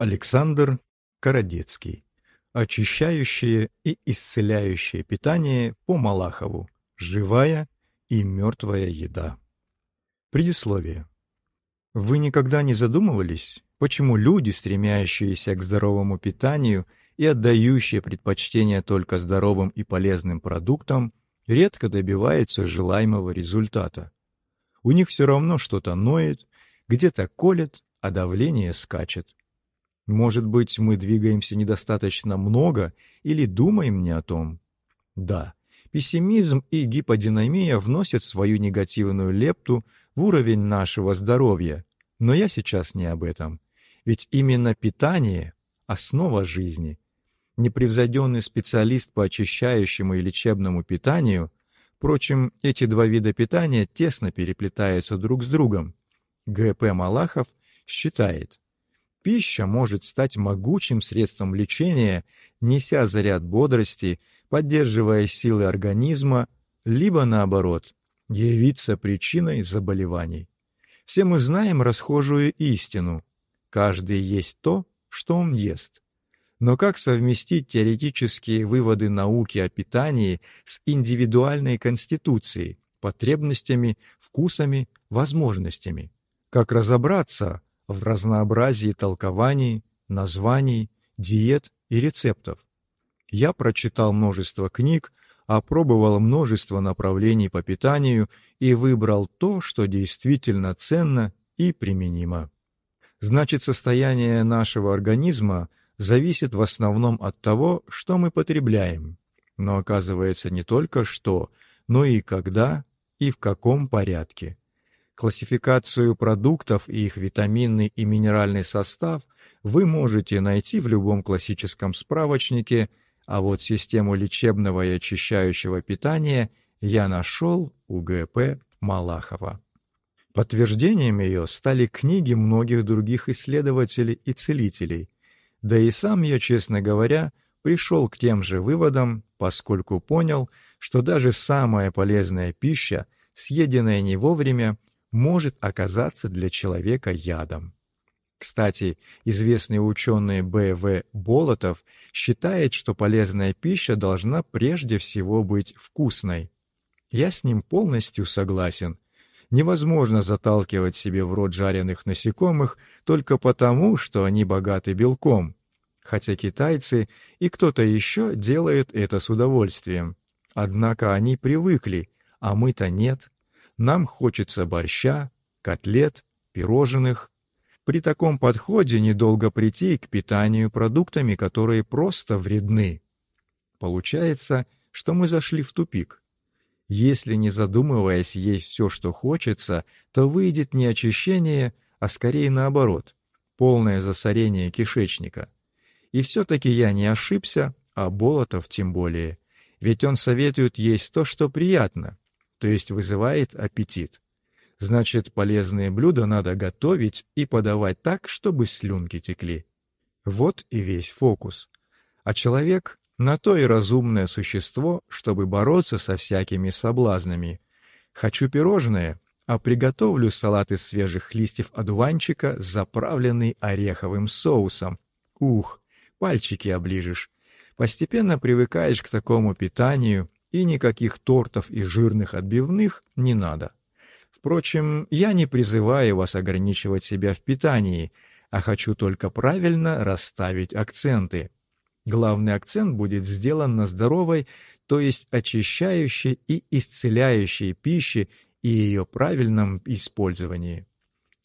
Александр Карадецкий. Очищающее и исцеляющее питание по Малахову. Живая и мертвая еда. Предисловие. Вы никогда не задумывались, почему люди, стремящиеся к здоровому питанию и отдающие предпочтение только здоровым и полезным продуктам, редко добиваются желаемого результата? У них все равно что-то ноет, где-то колет, а давление скачет. Может быть, мы двигаемся недостаточно много или думаем не о том? Да, пессимизм и гиподинамия вносят свою негативную лепту в уровень нашего здоровья, но я сейчас не об этом. Ведь именно питание – основа жизни. Непревзойденный специалист по очищающему и лечебному питанию, впрочем, эти два вида питания тесно переплетаются друг с другом. Г.П. Малахов считает, Пища может стать могучим средством лечения, неся заряд бодрости, поддерживая силы организма, либо наоборот, явиться причиной заболеваний. Все мы знаем расхожую истину. Каждый есть то, что он ест. Но как совместить теоретические выводы науки о питании с индивидуальной конституцией, потребностями, вкусами, возможностями? Как разобраться, в разнообразии толкований, названий, диет и рецептов. Я прочитал множество книг, опробовал множество направлений по питанию и выбрал то, что действительно ценно и применимо. Значит, состояние нашего организма зависит в основном от того, что мы потребляем. Но оказывается не только что, но и когда и в каком порядке. Классификацию продуктов и их витаминный и минеральный состав вы можете найти в любом классическом справочнике, а вот систему лечебного и очищающего питания я нашел у ГП Малахова. Подтверждением ее стали книги многих других исследователей и целителей. Да и сам я, честно говоря, пришел к тем же выводам, поскольку понял, что даже самая полезная пища, съеденная не вовремя, может оказаться для человека ядом. Кстати, известный ученый Б.В. Болотов считает, что полезная пища должна прежде всего быть вкусной. Я с ним полностью согласен. Невозможно заталкивать себе в рот жареных насекомых только потому, что они богаты белком. Хотя китайцы и кто-то еще делают это с удовольствием. Однако они привыкли, а мы-то нет. Нам хочется борща, котлет, пирожных. При таком подходе недолго прийти к питанию продуктами, которые просто вредны. Получается, что мы зашли в тупик. Если не задумываясь есть все, что хочется, то выйдет не очищение, а скорее наоборот, полное засорение кишечника. И все-таки я не ошибся, а Болотов тем более. Ведь он советует есть то, что приятно, то есть вызывает аппетит. Значит, полезные блюда надо готовить и подавать так, чтобы слюнки текли. Вот и весь фокус. А человек на то и разумное существо, чтобы бороться со всякими соблазнами. Хочу пирожное, а приготовлю салат из свежих листьев одуванчика, заправленный ореховым соусом. Ух, пальчики оближешь. Постепенно привыкаешь к такому питанию и никаких тортов и жирных отбивных не надо. Впрочем, я не призываю вас ограничивать себя в питании, а хочу только правильно расставить акценты. Главный акцент будет сделан на здоровой, то есть очищающей и исцеляющей пище и ее правильном использовании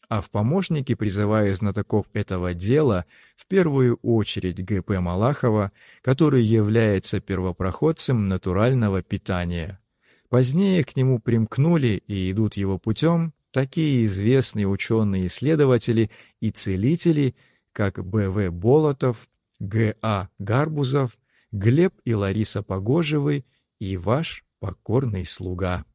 а в помощники призываю знатоков этого дела в первую очередь Г.П. Малахова, который является первопроходцем натурального питания. Позднее к нему примкнули и идут его путем такие известные ученые-исследователи и целители, как Б.В. Болотов, Г.А. Гарбузов, Глеб и Лариса Погожевы и ваш покорный слуга.